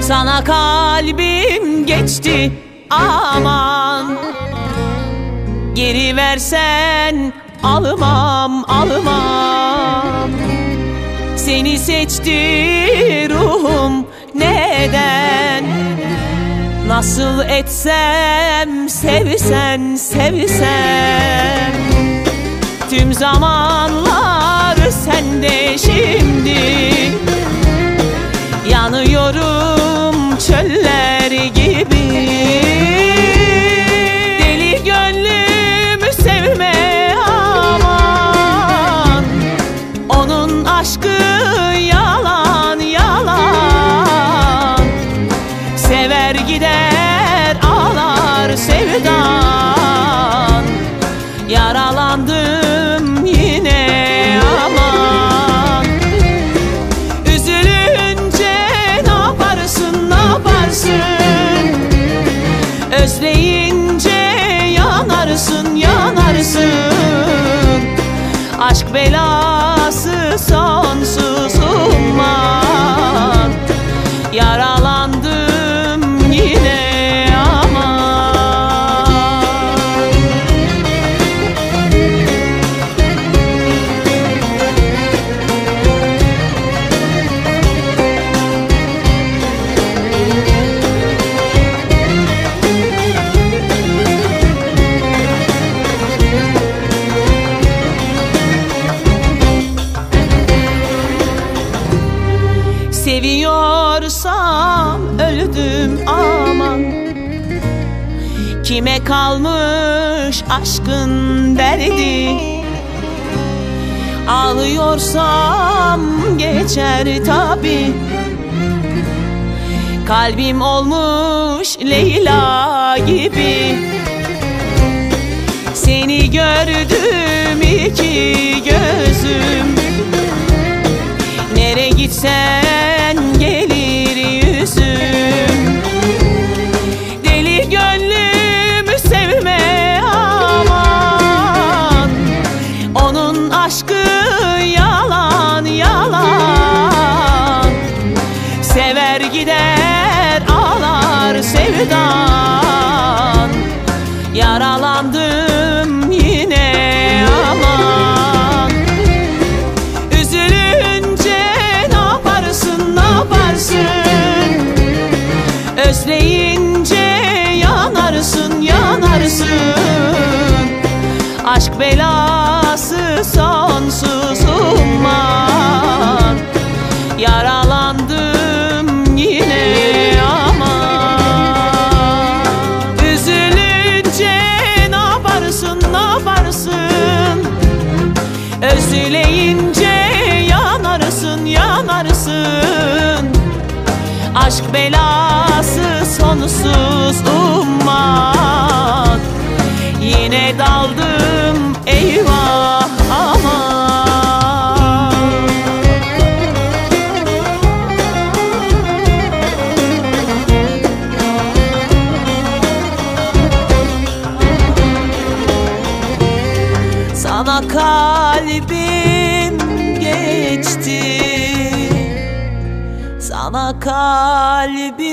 Sana kalbim geçti aman. Geri versen almam almam. Seni seçti ruhum neden? Nasıl etsem sevsen sevsem Tüm zamanlar Aşk belası Seviyorsam öldüm aman. Kime kalmış aşkın derdi? Ağlıyorsam geçer tabi. Kalbim olmuş Leyla gibi. Seni gördüm iki gözüm. Nere gitsen gider ağlar sevdan. Yaralandım yine aman. Üzülünce ne yaparsın ne yaparsın? Özleyince yanarsın yanarsın. Aşk belası sonsuz umman. Yaralandım Özleyince yanarsın yanarsın Aşk belası sonsuz umman Yine daldım eyvah Sana kalbim geçti. Sana kalbim